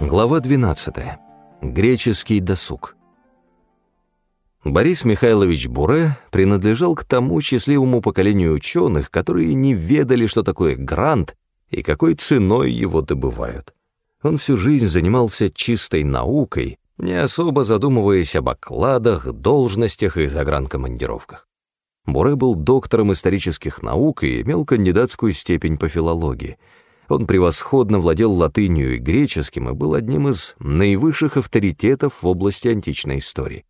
Глава 12. Греческий досуг. Борис Михайлович Буре принадлежал к тому счастливому поколению ученых, которые не ведали, что такое грант и какой ценой его добывают. Он всю жизнь занимался чистой наукой, не особо задумываясь об окладах, должностях и загранкомандировках. Буре был доктором исторических наук и имел кандидатскую степень по филологии — он превосходно владел латынью и греческим и был одним из наивысших авторитетов в области античной истории.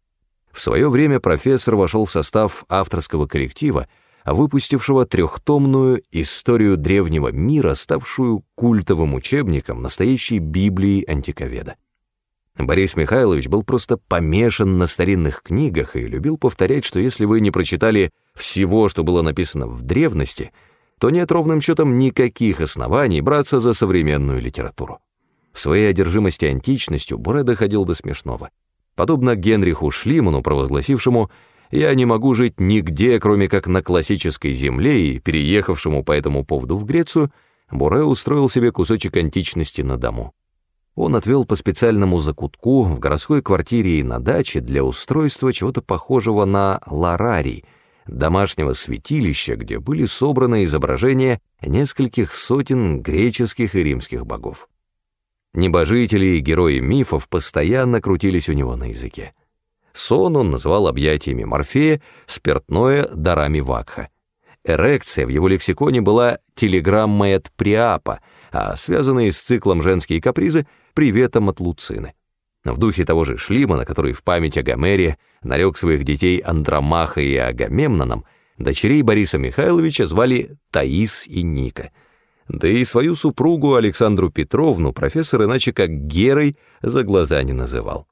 В свое время профессор вошел в состав авторского коллектива, выпустившего трехтомную «Историю древнего мира», ставшую культовым учебником настоящей Библии антиковеда. Борис Михайлович был просто помешан на старинных книгах и любил повторять, что если вы не прочитали всего, что было написано в древности — то нет ровным счетом никаких оснований браться за современную литературу. В своей одержимости античностью Буре доходил до смешного. Подобно Генриху Шлиману, провозгласившему «Я не могу жить нигде, кроме как на классической земле» и переехавшему по этому поводу в Грецию, Буре устроил себе кусочек античности на дому. Он отвел по специальному закутку в городской квартире и на даче для устройства чего-то похожего на ларарий — домашнего святилища, где были собраны изображения нескольких сотен греческих и римских богов. Небожители и герои мифов постоянно крутились у него на языке. Сон он называл объятиями Морфея, спиртное — дарами Вакха. Эрекция в его лексиконе была телеграммой от Приапа, а связанные с циклом женские капризы — приветом от Луцины. В духе того же Шлимана, который в память о Гомере нарек своих детей Андромаха и Агамемноном, дочерей Бориса Михайловича звали Таис и Ника. Да и свою супругу Александру Петровну профессор иначе как Герой за глаза не называл.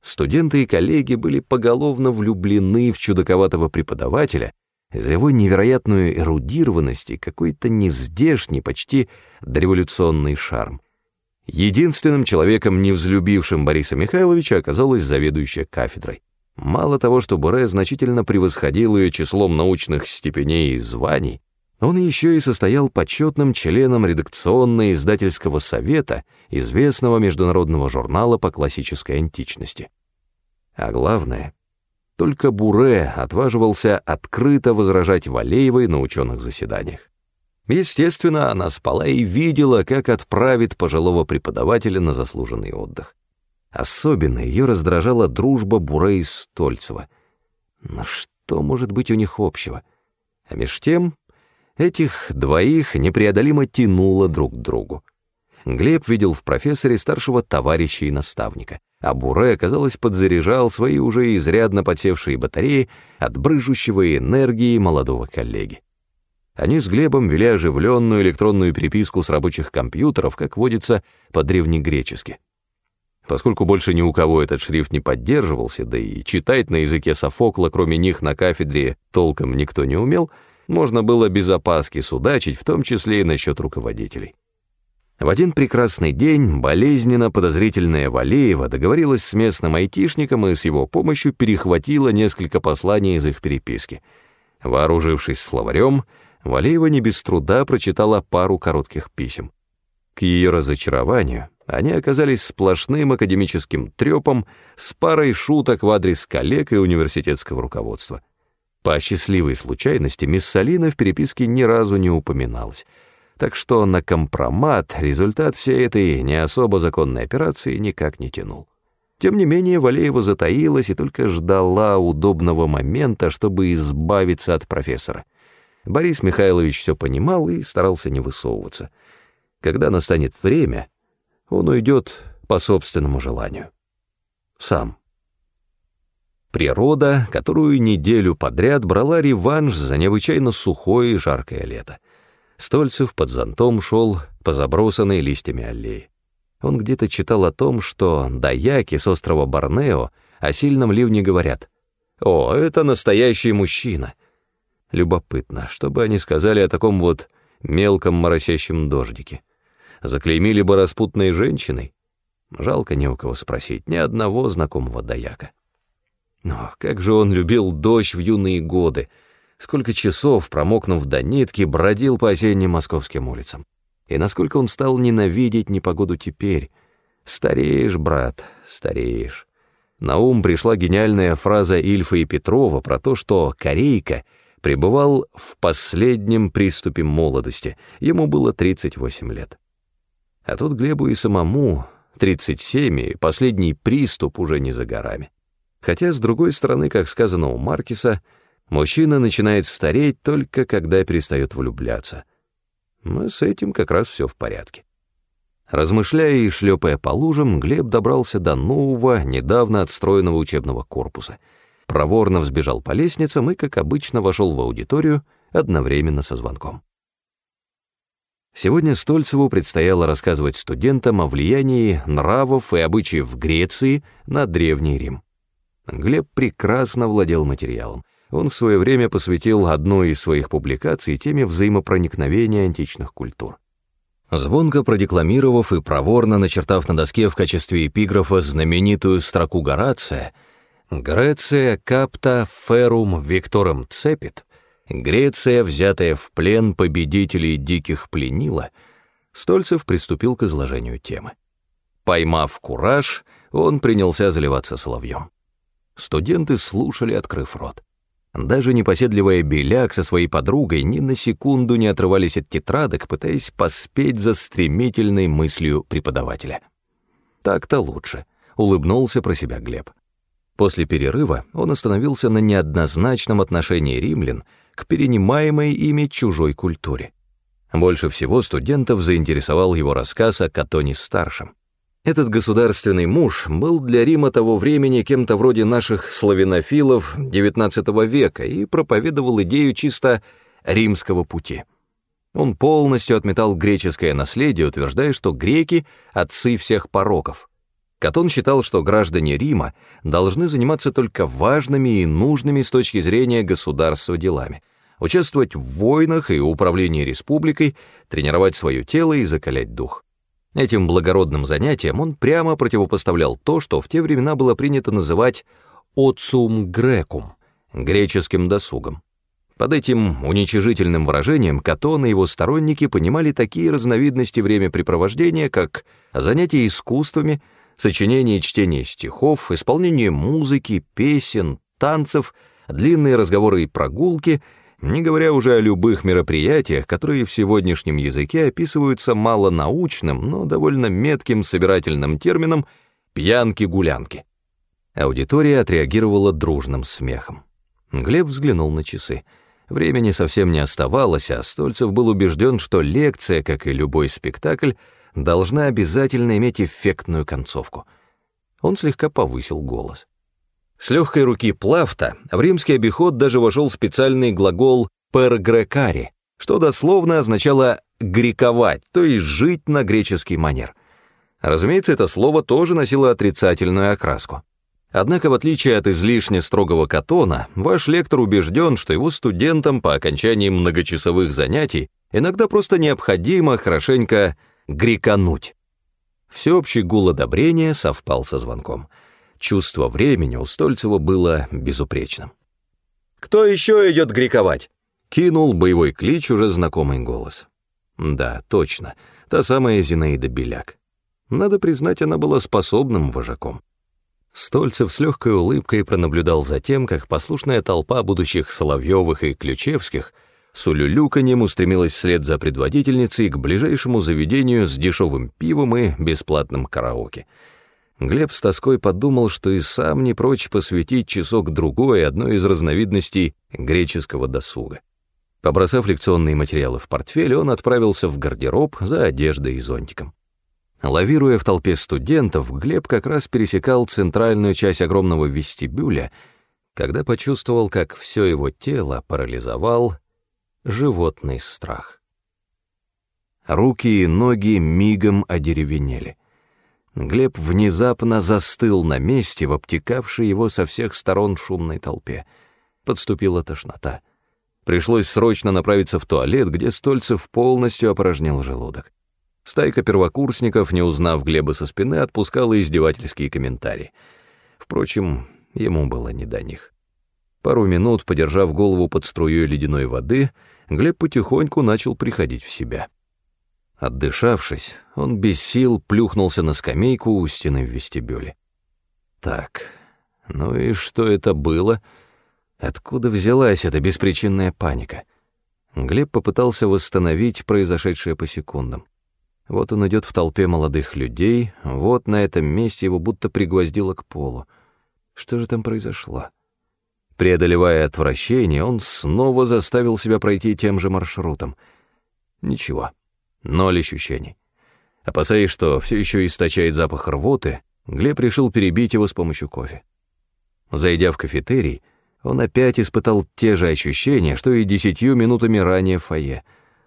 Студенты и коллеги были поголовно влюблены в чудаковатого преподавателя за его невероятную эрудированность и какой-то нездешний, почти дореволюционный шарм. Единственным человеком, не взлюбившим Бориса Михайловича, оказалась заведующая кафедрой. Мало того, что Буре значительно превосходил ее числом научных степеней и званий, он еще и состоял почетным членом редакционно-издательского совета известного международного журнала по классической античности. А главное, только Буре отваживался открыто возражать Валеевой на ученых заседаниях. Естественно, она спала и видела, как отправит пожилого преподавателя на заслуженный отдых. Особенно ее раздражала дружба Буре и Стольцева. Но что может быть у них общего? А меж тем этих двоих непреодолимо тянуло друг к другу. Глеб видел в профессоре старшего товарища и наставника, а Буре, казалось, подзаряжал свои уже изрядно подсевшие батареи от брыжущего энергии молодого коллеги. Они с Глебом вели оживленную электронную переписку с рабочих компьютеров, как водится по-древнегречески. Поскольку больше ни у кого этот шрифт не поддерживался, да и читать на языке Софокла, кроме них на кафедре, толком никто не умел, можно было без опаски судачить, в том числе и насчет руководителей. В один прекрасный день болезненно подозрительная Валеева договорилась с местным айтишником и с его помощью перехватила несколько посланий из их переписки. Вооружившись словарем, Валеева не без труда прочитала пару коротких писем. К ее разочарованию они оказались сплошным академическим трепом с парой шуток в адрес коллег и университетского руководства. По счастливой случайности мисс Салина в переписке ни разу не упоминалась, так что на компромат результат всей этой не особо законной операции никак не тянул. Тем не менее, Валеева затаилась и только ждала удобного момента, чтобы избавиться от профессора. Борис Михайлович все понимал и старался не высовываться. Когда настанет время, он уйдет по собственному желанию. Сам. Природа, которую неделю подряд брала реванш за необычайно сухое и жаркое лето. Стольцев под зонтом шел по забросанной листьями аллее. Он где-то читал о том, что даяки с острова Борнео о сильном ливне говорят «О, это настоящий мужчина!» Любопытно, что бы они сказали о таком вот мелком моросящем дождике. Заклеймили бы распутной женщиной? Жалко не у кого спросить, ни одного знакомого даяка. Но как же он любил дождь в юные годы, сколько часов, промокнув до нитки, бродил по осенним московским улицам. И насколько он стал ненавидеть непогоду теперь, Стареешь, брат, стареешь. На ум пришла гениальная фраза Ильфа и Петрова про то, что Корейка пребывал в последнем приступе молодости, ему было 38 лет. А тут Глебу и самому 37, и последний приступ уже не за горами. Хотя, с другой стороны, как сказано у Маркиса, мужчина начинает стареть только когда перестает влюбляться. Но с этим как раз все в порядке. Размышляя и шлепая по лужам, Глеб добрался до нового, недавно отстроенного учебного корпуса. Проворно взбежал по лестницам и, как обычно, вошел в аудиторию одновременно со звонком. Сегодня Стольцеву предстояло рассказывать студентам о влиянии нравов и обычаев Греции на Древний Рим. Глеб прекрасно владел материалом. Он в свое время посвятил одной из своих публикаций теме взаимопроникновения античных культур. Звонко продекламировав и проворно начертав на доске в качестве эпиграфа знаменитую строку Горация «Греция капта ферум виктором цепит», Греция, взятая в плен победителей диких пленила, Стольцев приступил к изложению темы. Поймав кураж, он принялся заливаться соловьем. Студенты слушали, открыв рот. Даже непоседливая Беляк со своей подругой ни на секунду не отрывались от тетрадок, пытаясь поспеть за стремительной мыслью преподавателя. «Так-то лучше», — улыбнулся про себя Глеб. После перерыва он остановился на неоднозначном отношении римлян к перенимаемой ими чужой культуре. Больше всего студентов заинтересовал его рассказ о Катоне-старшем. Этот государственный муж был для Рима того времени кем-то вроде наших славянофилов XIX века и проповедовал идею чисто римского пути. Он полностью отметал греческое наследие, утверждая, что греки — отцы всех пороков. Катон считал, что граждане Рима должны заниматься только важными и нужными с точки зрения государства делами, участвовать в войнах и управлении республикой, тренировать свое тело и закалять дух. Этим благородным занятием он прямо противопоставлял то, что в те времена было принято называть «оцум грекум» — греческим досугом. Под этим уничижительным выражением Катон и его сторонники понимали такие разновидности времяпрепровождения, как занятия искусствами, сочинение и чтение стихов, исполнение музыки, песен, танцев, длинные разговоры и прогулки — не говоря уже о любых мероприятиях, которые в сегодняшнем языке описываются малонаучным, но довольно метким собирательным термином «пьянки-гулянки». Аудитория отреагировала дружным смехом. Глеб взглянул на часы. Времени совсем не оставалось, а Стольцев был убежден, что лекция, как и любой спектакль, должна обязательно иметь эффектную концовку. Он слегка повысил голос. С легкой руки Плафта в римский обиход даже вошел специальный глагол «пергрекари», что дословно означало «грековать», то есть «жить на греческий манер». Разумеется, это слово тоже носило отрицательную окраску. Однако, в отличие от излишне строгого Катона, ваш лектор убежден, что его студентам по окончании многочасовых занятий иногда просто необходимо хорошенько грекануть. Всеобщий гул одобрения совпал со звонком — Чувство времени у Стольцева было безупречным. «Кто еще идет грековать?» — кинул боевой клич уже знакомый голос. Да, точно, та самая Зинаида Беляк. Надо признать, она была способным вожаком. Стольцев с легкой улыбкой пронаблюдал за тем, как послушная толпа будущих Соловьевых и Ключевских с улюлюканьем устремилась вслед за предводительницей к ближайшему заведению с дешевым пивом и бесплатным караоке — Глеб с тоской подумал, что и сам не прочь посвятить часок-другой одной из разновидностей греческого досуга. Побросав лекционные материалы в портфель, он отправился в гардероб за одеждой и зонтиком. Лавируя в толпе студентов, Глеб как раз пересекал центральную часть огромного вестибюля, когда почувствовал, как все его тело парализовал животный страх. Руки и ноги мигом одеревенели. Глеб внезапно застыл на месте в обтекавшей его со всех сторон шумной толпе. Подступила тошнота. Пришлось срочно направиться в туалет, где Стольцев полностью опорожнил желудок. Стайка первокурсников, не узнав Глеба со спины, отпускала издевательские комментарии. Впрочем, ему было не до них. Пару минут, подержав голову под струей ледяной воды, Глеб потихоньку начал приходить в себя. Отдышавшись, он без сил плюхнулся на скамейку у стены в вестибюле. Так, ну и что это было? Откуда взялась эта беспричинная паника? Глеб попытался восстановить произошедшее по секундам. Вот он идет в толпе молодых людей, вот на этом месте его будто пригвоздило к полу. Что же там произошло? Преодолевая отвращение, он снова заставил себя пройти тем же маршрутом. Ничего. Ноль ощущений. Опасаясь, что все еще источает запах рвоты, Глеб решил перебить его с помощью кофе. Зайдя в кафетерий, он опять испытал те же ощущения, что и десятью минутами ранее в фойе.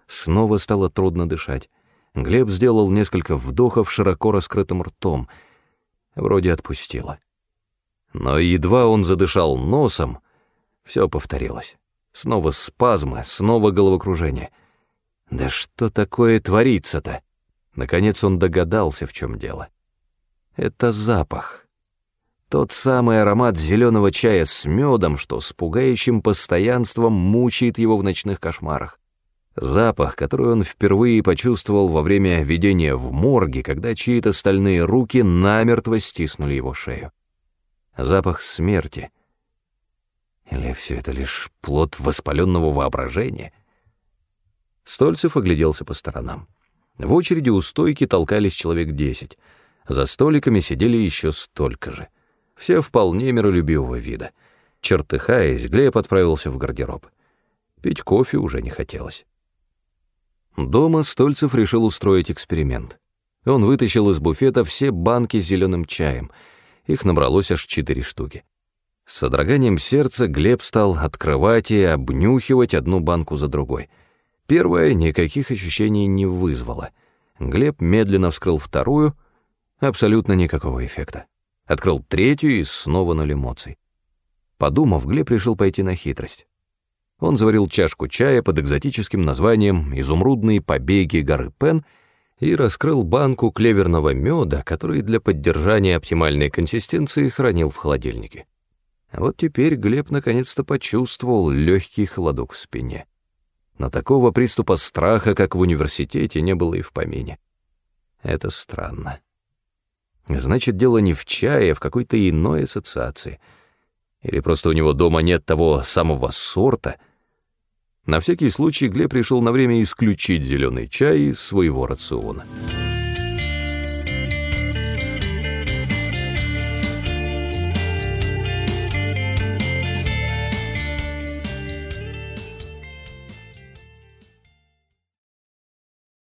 Снова стало трудно дышать. Глеб сделал несколько вдохов широко раскрытым ртом. Вроде отпустило. Но едва он задышал носом, все повторилось. Снова спазмы, снова головокружение — да что такое творится-то? Наконец он догадался, в чем дело. Это запах. Тот самый аромат зеленого чая с медом, что с пугающим постоянством мучает его в ночных кошмарах. Запах, который он впервые почувствовал во время видения в морге, когда чьи-то стальные руки намертво стиснули его шею. Запах смерти. Или все это лишь плод воспаленного воображения — Стольцев огляделся по сторонам. В очереди у стойки толкались человек десять. За столиками сидели еще столько же. Все вполне миролюбивого вида. Чертыхаясь, Глеб отправился в гардероб. Пить кофе уже не хотелось. Дома Стольцев решил устроить эксперимент. Он вытащил из буфета все банки с зеленым чаем. Их набралось аж четыре штуки. С содроганием сердца Глеб стал открывать и обнюхивать одну банку за другой — Первая никаких ощущений не вызвала. Глеб медленно вскрыл вторую, абсолютно никакого эффекта. Открыл третью и снова ноль эмоций. Подумав, Глеб решил пойти на хитрость. Он заварил чашку чая под экзотическим названием «Изумрудные побеги горы Пен» и раскрыл банку клеверного меда, который для поддержания оптимальной консистенции хранил в холодильнике. Вот теперь Глеб наконец-то почувствовал легкий холодок в спине но такого приступа страха, как в университете, не было и в помине. Это странно. Значит, дело не в чае, а в какой-то иной ассоциации. Или просто у него дома нет того самого сорта. На всякий случай Глеб решил на время исключить зеленый чай из своего рациона.